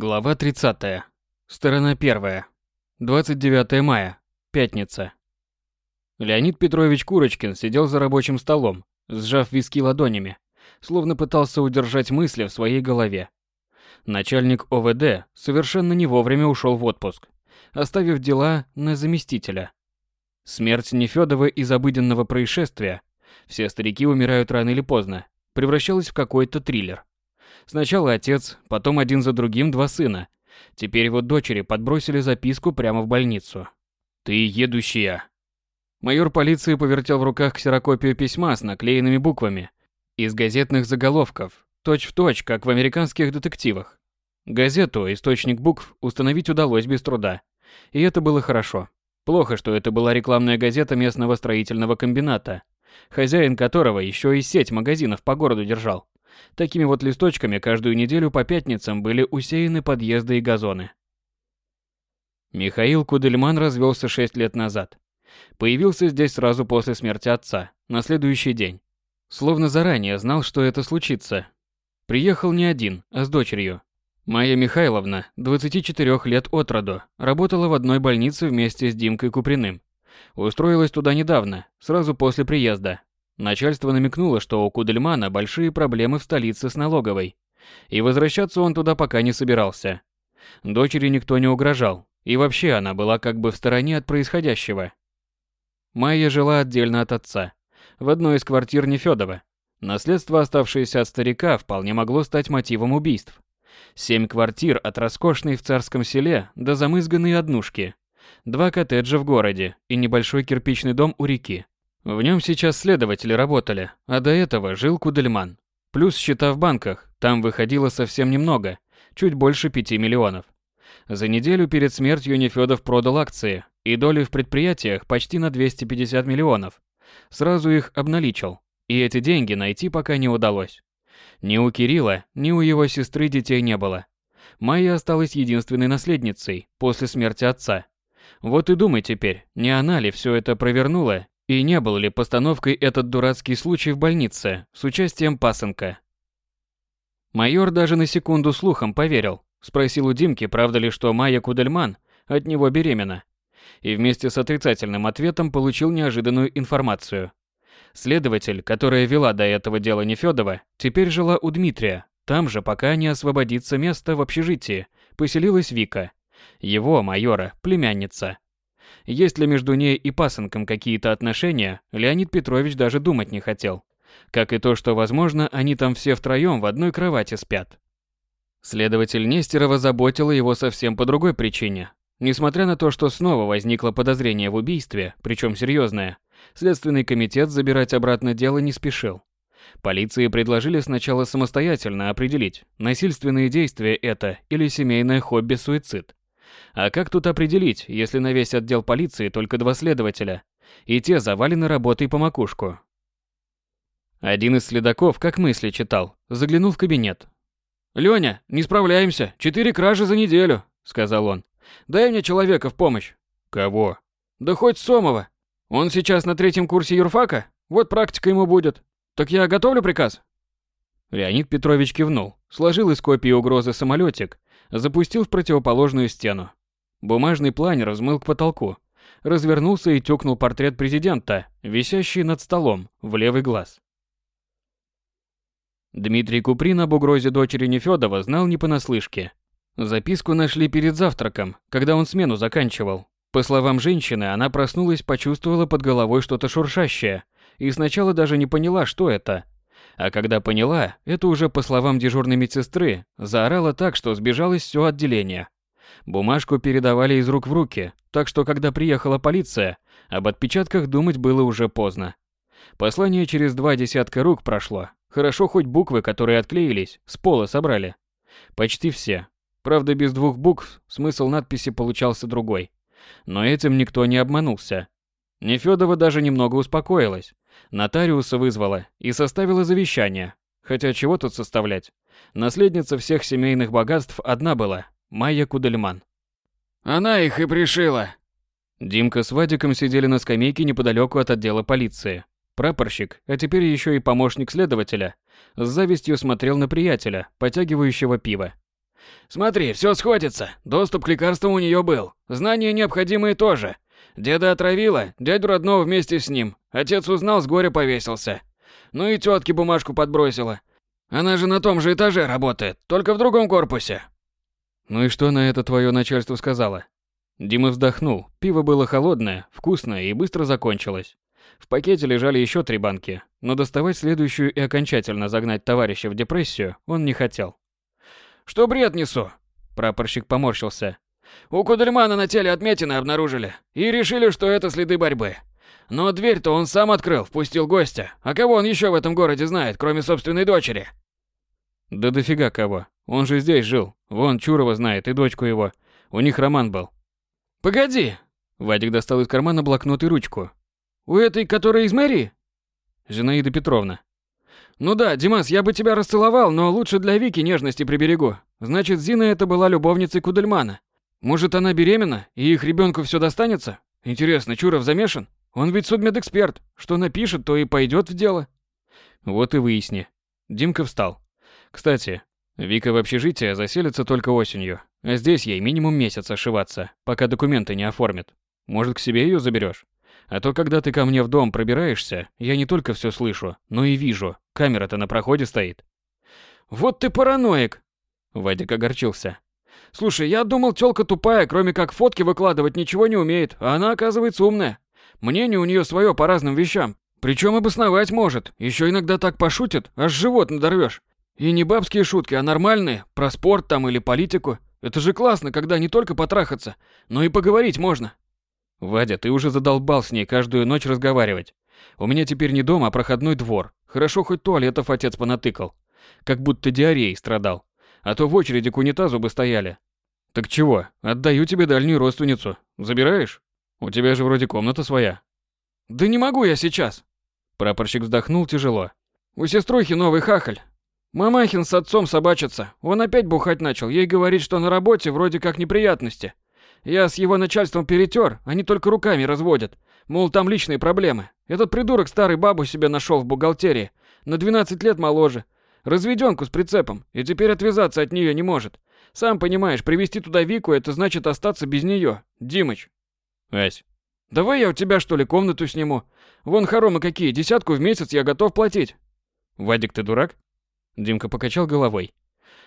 Глава 30. Сторона 1. 29 мая. Пятница. Леонид Петрович Курочкин сидел за рабочим столом, сжав виски ладонями, словно пытался удержать мысли в своей голове. Начальник ОВД совершенно не вовремя ушел в отпуск, оставив дела на заместителя. Смерть Нефёдова из обыденного происшествия, все старики умирают рано или поздно, превращалась в какой-то триллер. Сначала отец, потом один за другим два сына. Теперь его дочери подбросили записку прямо в больницу. «Ты едущая». Майор полиции повертел в руках ксерокопию письма с наклеенными буквами. Из газетных заголовков, точь-в-точь, как в американских детективах. Газету, источник букв, установить удалось без труда. И это было хорошо. Плохо, что это была рекламная газета местного строительного комбината, хозяин которого еще и сеть магазинов по городу держал. Такими вот листочками каждую неделю по пятницам были усеяны подъезды и газоны. Михаил Кудельман развелся 6 лет назад. Появился здесь сразу после смерти отца, на следующий день. Словно заранее знал, что это случится. Приехал не один, а с дочерью. Майя Михайловна, 24 лет от роду, работала в одной больнице вместе с Димкой Куприным. Устроилась туда недавно, сразу после приезда, Начальство намекнуло, что у Кудельмана большие проблемы в столице с налоговой, и возвращаться он туда пока не собирался. Дочери никто не угрожал, и вообще она была как бы в стороне от происходящего. Майя жила отдельно от отца, в одной из квартир Нефёдова. Наследство, оставшееся от старика, вполне могло стать мотивом убийств. Семь квартир от роскошной в царском селе до замызганной однушки. Два коттеджа в городе и небольшой кирпичный дом у реки. В нем сейчас следователи работали, а до этого жил Кудельман. Плюс счета в банках, там выходило совсем немного, чуть больше 5 миллионов. За неделю перед смертью Нефёдов продал акции и доли в предприятиях почти на 250 миллионов. Сразу их обналичил, и эти деньги найти пока не удалось. Ни у Кирилла, ни у его сестры детей не было. Майя осталась единственной наследницей после смерти отца. Вот и думай теперь, не она ли все это провернула и не был ли постановкой этот дурацкий случай в больнице с участием пасынка? Майор даже на секунду слухом поверил. Спросил у Димки, правда ли, что Майя Кудельман от него беременна. И вместе с отрицательным ответом получил неожиданную информацию. Следователь, которая вела до этого дела Нефёдова, теперь жила у Дмитрия. Там же, пока не освободится место в общежитии, поселилась Вика. Его, майора, племянница. Есть ли между ней и пасынком какие-то отношения, Леонид Петрович даже думать не хотел. Как и то, что, возможно, они там все втроем в одной кровати спят. Следователь Нестерова заботила его совсем по другой причине. Несмотря на то, что снова возникло подозрение в убийстве, причем серьезное, Следственный комитет забирать обратно дело не спешил. Полиции предложили сначала самостоятельно определить, насильственные действия это или семейное хобби-суицид. А как тут определить, если на весь отдел полиции только два следователя, и те завалены работой по макушку? Один из следаков, как мысли читал, заглянул в кабинет. «Лёня, не справляемся, четыре кражи за неделю», — сказал он. «Дай мне человека в помощь». «Кого?» «Да хоть Сомова. Он сейчас на третьем курсе юрфака, вот практика ему будет. Так я готовлю приказ?» Леонид Петрович кивнул, сложил из копии угрозы самолетик запустил в противоположную стену. Бумажный планер взмыл к потолку, развернулся и тюкнул портрет президента, висящий над столом, в левый глаз. Дмитрий Куприн об угрозе дочери Нефёдова знал не понаслышке. Записку нашли перед завтраком, когда он смену заканчивал. По словам женщины, она проснулась, почувствовала под головой что-то шуршащее и сначала даже не поняла, что это – а когда поняла, это уже по словам дежурной медсестры, заорала так, что сбежалось все отделение. Бумажку передавали из рук в руки, так что когда приехала полиция, об отпечатках думать было уже поздно. Послание через два десятка рук прошло. Хорошо хоть буквы, которые отклеились, с пола собрали. Почти все. Правда, без двух букв смысл надписи получался другой. Но этим никто не обманулся. Нефёдова даже немного успокоилась. Нотариуса вызвала и составила завещание. Хотя чего тут составлять? Наследница всех семейных богатств одна была – Майя Кудельман. Она их и пришила. Димка с Вадиком сидели на скамейке неподалеку от отдела полиции. Прапорщик, а теперь еще и помощник следователя, с завистью смотрел на приятеля, потягивающего пиво. Смотри, все сходится. Доступ к лекарствам у нее был. Знания необходимые тоже. Деда отравила, дядю родного вместе с ним. Отец узнал, с горя повесился. Ну и тетке бумажку подбросила. Она же на том же этаже работает, только в другом корпусе. Ну и что на это твое начальство сказала? Дима вздохнул. Пиво было холодное, вкусное и быстро закончилось. В пакете лежали еще три банки, но доставать следующую и окончательно загнать товарища в депрессию он не хотел. «Что бред несу?» Прапорщик поморщился. «У Кудельмана на теле отметины обнаружили и решили, что это следы борьбы. Но дверь-то он сам открыл, впустил гостя. А кого он еще в этом городе знает, кроме собственной дочери?» «Да дофига кого. Он же здесь жил. Вон Чурова знает и дочку его. У них роман был». «Погоди!» Вадик достал из кармана блокнот и ручку. «У этой, которая из мэрии?» Зинаида Петровна. «Ну да, Димас, я бы тебя расцеловал, но лучше для Вики нежности приберегу. Значит, Зина это была любовницей Кудельмана. Может, она беременна, и их ребенку все достанется? Интересно, Чуров замешан? Он ведь судмедэксперт. Что напишет, то и пойдет в дело». Вот и выясни. Димка встал. Кстати, Вика в общежитие заселится только осенью, а здесь ей минимум месяц ошиваться, пока документы не оформят. Может, к себе ее заберешь? А то, когда ты ко мне в дом пробираешься, я не только все слышу, но и вижу. Камера-то на проходе стоит. Вот ты параноик. Вадик огорчился. Слушай, я думал, тёлка тупая, кроме как фотки выкладывать, ничего не умеет, а она, оказывается, умная. Мнение у нее свое по разным вещам. Причем обосновать может. Еще иногда так пошутит, аж живот надорвешь. И не бабские шутки, а нормальные, про спорт там или политику. Это же классно, когда не только потрахаться, но и поговорить можно. Вадя, ты уже задолбал с ней каждую ночь разговаривать. У меня теперь не дом, а проходной двор. Хорошо хоть туалетов отец понатыкал. Как будто диареей страдал. А то в очереди к унитазу бы стояли. Так чего, отдаю тебе дальнюю родственницу. Забираешь? У тебя же вроде комната своя. Да не могу я сейчас. Прапорщик вздохнул тяжело. У сеструхи новый хахаль. Мамахин с отцом собачится. Он опять бухать начал. Ей говорит, что на работе вроде как неприятности. Я с его начальством перетер, они только руками разводят. Мол, там личные проблемы. Этот придурок старый бабу себе нашел в бухгалтерии. На 12 лет моложе. Разведенку с прицепом. И теперь отвязаться от нее не может. Сам понимаешь, привести туда Вику, это значит остаться без нее. Димыч. Ась. Давай я у тебя, что ли, комнату сниму. Вон хоромы какие, десятку в месяц я готов платить. Вадик, ты дурак? Димка покачал головой.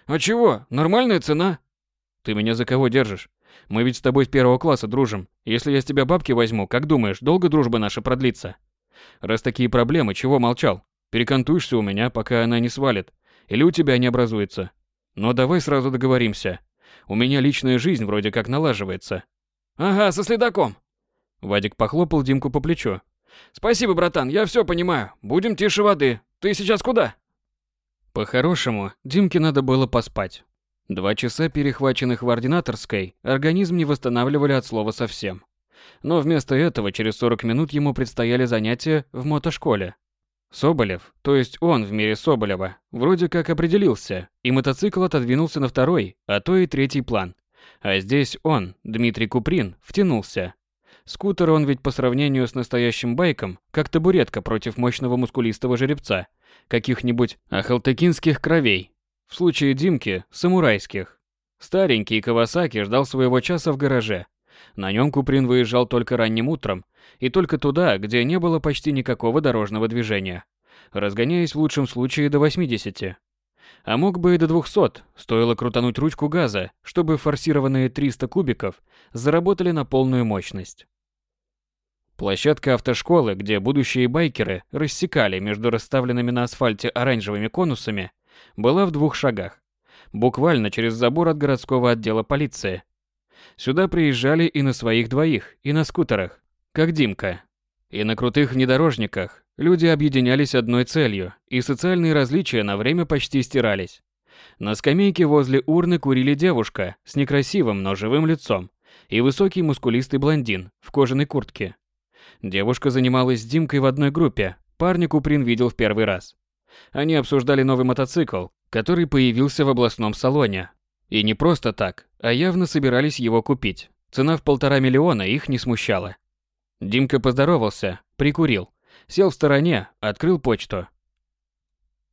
А чего? Нормальная цена. Ты меня за кого держишь? Мы ведь с тобой с первого класса дружим. Если я с тебя бабки возьму, как думаешь, долго дружба наша продлится? Раз такие проблемы, чего молчал? Перекантуешься у меня, пока она не свалит. Или у тебя не образуется. Но давай сразу договоримся. У меня личная жизнь вроде как налаживается. Ага, со следаком. Вадик похлопал Димку по плечу. Спасибо, братан, я все понимаю. Будем тише воды. Ты сейчас куда? По-хорошему, Димке надо было поспать. Два часа, перехваченных в ординаторской, организм не восстанавливали от слова совсем. Но вместо этого через 40 минут ему предстояли занятия в мотошколе. Соболев, то есть он в мире Соболева, вроде как определился, и мотоцикл отодвинулся на второй, а то и третий план. А здесь он, Дмитрий Куприн, втянулся. Скутер он ведь по сравнению с настоящим байком, как табуретка против мощного мускулистого жеребца, каких-нибудь ахалтыкинских кровей. В случае Димки – самурайских. Старенький Кавасаки ждал своего часа в гараже. На нем Куприн выезжал только ранним утром, и только туда, где не было почти никакого дорожного движения, разгоняясь в лучшем случае до 80. А мог бы и до 200, стоило крутануть ручку газа, чтобы форсированные 300 кубиков заработали на полную мощность. Площадка автошколы, где будущие байкеры рассекали между расставленными на асфальте оранжевыми конусами, была в двух шагах. Буквально через забор от городского отдела полиции. Сюда приезжали и на своих двоих, и на скутерах, как Димка. И на крутых внедорожниках люди объединялись одной целью, и социальные различия на время почти стирались. На скамейке возле урны курили девушка с некрасивым, но живым лицом и высокий мускулистый блондин в кожаной куртке. Девушка занималась с Димкой в одной группе, парня Куприн видел в первый раз. Они обсуждали новый мотоцикл, который появился в областном салоне. И не просто так, а явно собирались его купить. Цена в полтора миллиона их не смущала. Димка поздоровался, прикурил, сел в стороне, открыл почту.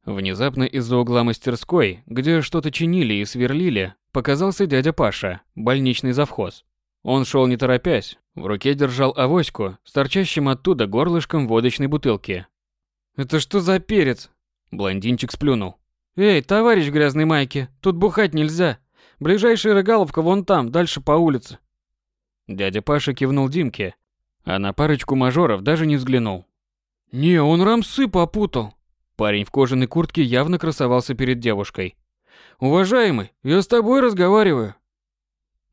Внезапно из-за угла мастерской, где что-то чинили и сверлили, показался дядя Паша, больничный завхоз. Он шел не торопясь, в руке держал авоську с торчащим оттуда горлышком водочной бутылки. «Это что за перец?» Блондинчик сплюнул. «Эй, товарищ в грязной майке, тут бухать нельзя. Ближайшая рыгаловка вон там, дальше по улице». Дядя Паша кивнул Димке, а на парочку мажоров даже не взглянул. «Не, он рамсы попутал». Парень в кожаной куртке явно красовался перед девушкой. «Уважаемый, я с тобой разговариваю».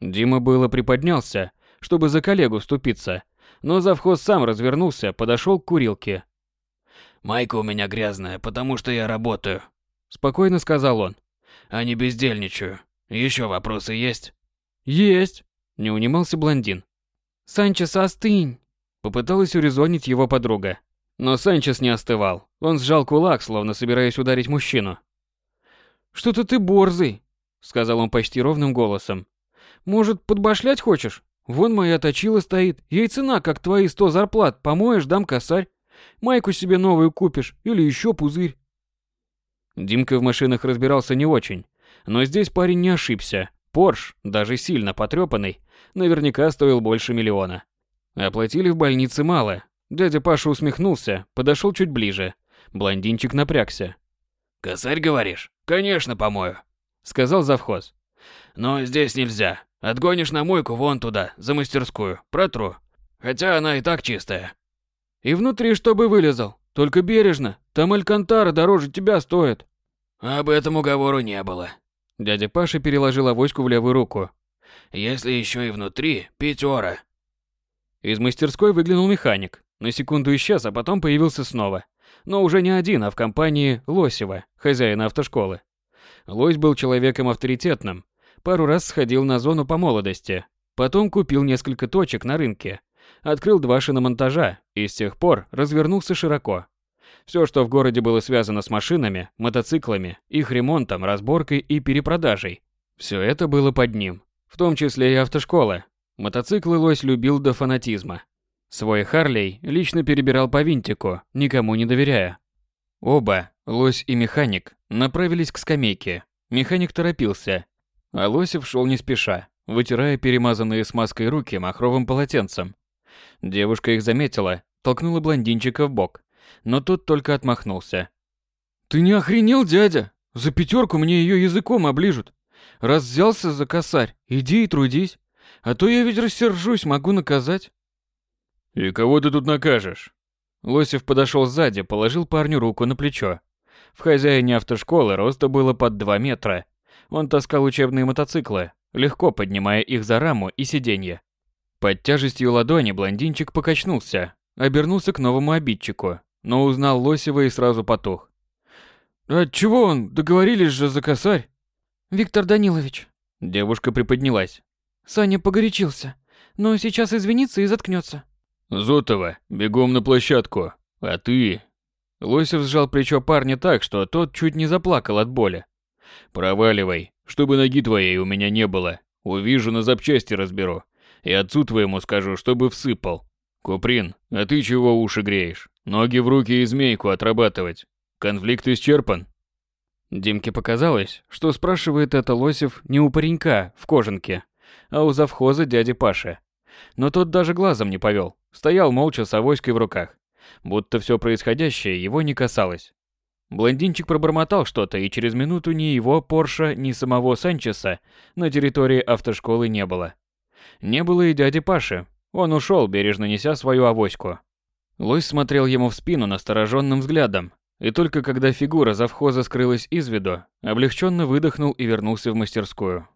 Дима было приподнялся, чтобы за коллегу вступиться, но завхоз сам развернулся, подошел к курилке. «Майка у меня грязная, потому что я работаю», – спокойно сказал он. «А не бездельничаю. Еще вопросы есть?» «Есть», – не унимался блондин. «Санчес, остынь», – попыталась урезонить его подруга. Но Санчес не остывал. Он сжал кулак, словно собираясь ударить мужчину. «Что-то ты борзый», — сказал он почти ровным голосом. «Может, подбашлять хочешь? Вон моя точила стоит, ей цена, как твои сто зарплат, помоешь, дам косарь. Майку себе новую купишь или еще пузырь». Димка в машинах разбирался не очень, но здесь парень не ошибся. Порш, даже сильно потрепанный, наверняка стоил больше миллиона. Оплатили в больнице мало, Дядя Паша усмехнулся, подошел чуть ближе. Блондинчик напрягся. «Косарь, говоришь? Конечно, помою», — сказал завхоз. «Но здесь нельзя. Отгонишь на мойку вон туда, за мастерскую, протру. Хотя она и так чистая». «И внутри чтобы вылезал. Только бережно. Там алькантара дороже тебя стоит». «Об этом уговору не было». Дядя Паша переложил авоську в левую руку. «Если еще и внутри, пятера». Из мастерской выглянул механик. На секунду исчез, а потом появился снова. Но уже не один, а в компании Лосева, хозяина автошколы. Лось был человеком авторитетным. Пару раз сходил на зону по молодости. Потом купил несколько точек на рынке. Открыл два шиномонтажа и с тех пор развернулся широко. Все, что в городе было связано с машинами, мотоциклами, их ремонтом, разборкой и перепродажей. Все это было под ним. В том числе и автошкола. Мотоциклы Лось любил до фанатизма. Свой Харлей лично перебирал по винтику, никому не доверяя. Оба, Лось и механик, направились к скамейке. Механик торопился, а Лосев шел не спеша, вытирая перемазанные смазкой руки махровым полотенцем. Девушка их заметила, толкнула блондинчика в бок, но тот только отмахнулся. «Ты не охренел, дядя? За пятерку мне ее языком оближут. Раз взялся за косарь, иди и трудись. А то я ведь рассержусь, могу наказать». «И кого ты тут накажешь?» Лосев подошел сзади, положил парню руку на плечо. В хозяине автошколы роста было под 2 метра. Он таскал учебные мотоциклы, легко поднимая их за раму и сиденье. Под тяжестью ладони блондинчик покачнулся, обернулся к новому обидчику, но узнал Лосева и сразу потух. «А чего он? Договорились же за косарь?» «Виктор Данилович». Девушка приподнялась. «Саня погорячился, но сейчас извинится и заткнется. «Зотова, бегом на площадку. А ты...» Лосев сжал плечо парня так, что тот чуть не заплакал от боли. «Проваливай, чтобы ноги твоей у меня не было. Увижу, на запчасти разберу. И отцу твоему скажу, чтобы всыпал. Куприн, а ты чего уши греешь? Ноги в руки и змейку отрабатывать. Конфликт исчерпан?» Димке показалось, что спрашивает это Лосев не у паренька в кожанке, а у завхоза дяди Паши. Но тот даже глазом не повел, стоял молча с авоськой в руках, будто все происходящее его не касалось. Блондинчик пробормотал что-то, и через минуту ни его Порша, ни самого Санчеса на территории автошколы не было. Не было и дяди Паши. Он ушел, бережно неся свою авоську. Лось смотрел ему в спину настороженным взглядом, и только когда фигура завхоза скрылась из виду, облегченно выдохнул и вернулся в мастерскую.